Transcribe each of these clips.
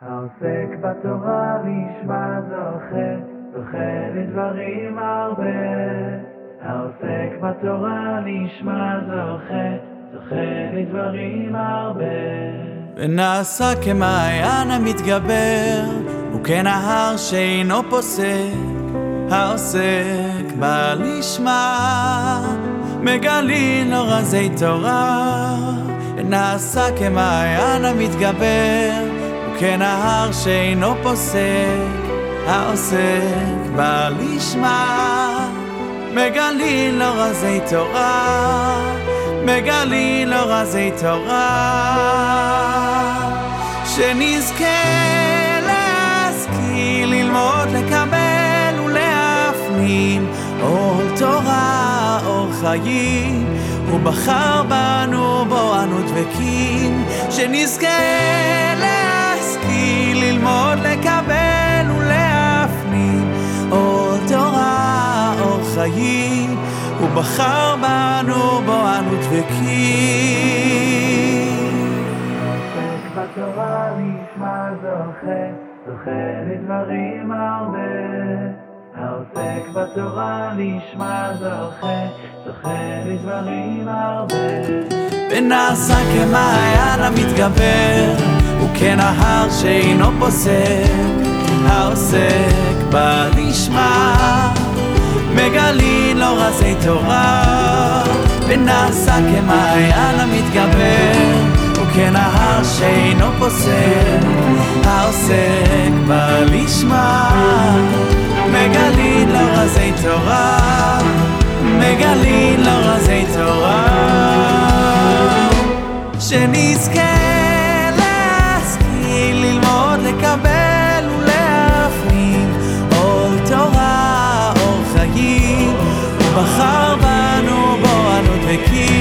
העוסק בתורה לשמה זוכה, זוכה לדברים הרבה. העוסק בתורה לשמה זוכה, זוכה לדברים הרבה. ונעשה כמעיין המתגבר, וכנהר שאינו פוסק, העוסק בא לשמה, מגלים לו רזי תורה. ונעשה כמעיין המתגבר, וכנהר שאינו פוסק, העוסק בא לשמה, מגלים לו רזי תורה. מגלים לו רזי תורה. שנזכה להשכיל, ללמוד, לקבל ולהפנים אור תורה, אור חיים. הוא בחר בנו בו אנו דבקים. שנזכה אור חיים הוא בחר בנו בו אנו דבקים. העוסק בתורה לשמה זוכה, זוכה לדברים הרבה. העוסק בתורה לשמה זוכה, זוכה לדברים הרבה. ונעשה כמעיין המתגבר, וכנהר שאינו פוסק, העוסק בא מגלים לו רזי תורה. ונעשה כמעיין המתגבר, וכנהר שאינו פוסק, העוסק בא לשמה, מגלים לו רזי תורה, מגלים לו רזי בחר בנו בו אנו דבקים,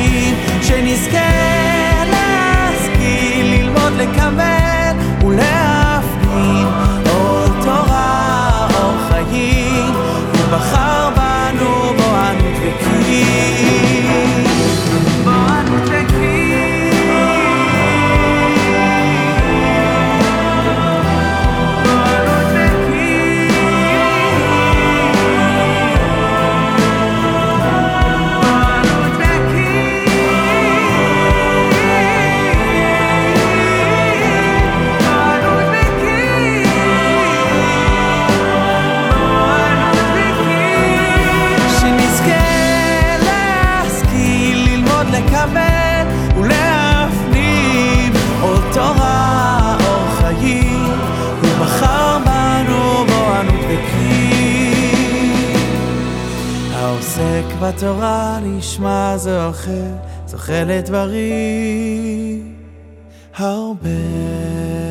בתורה לשמה זוכה, זוכה לדברים הרבה.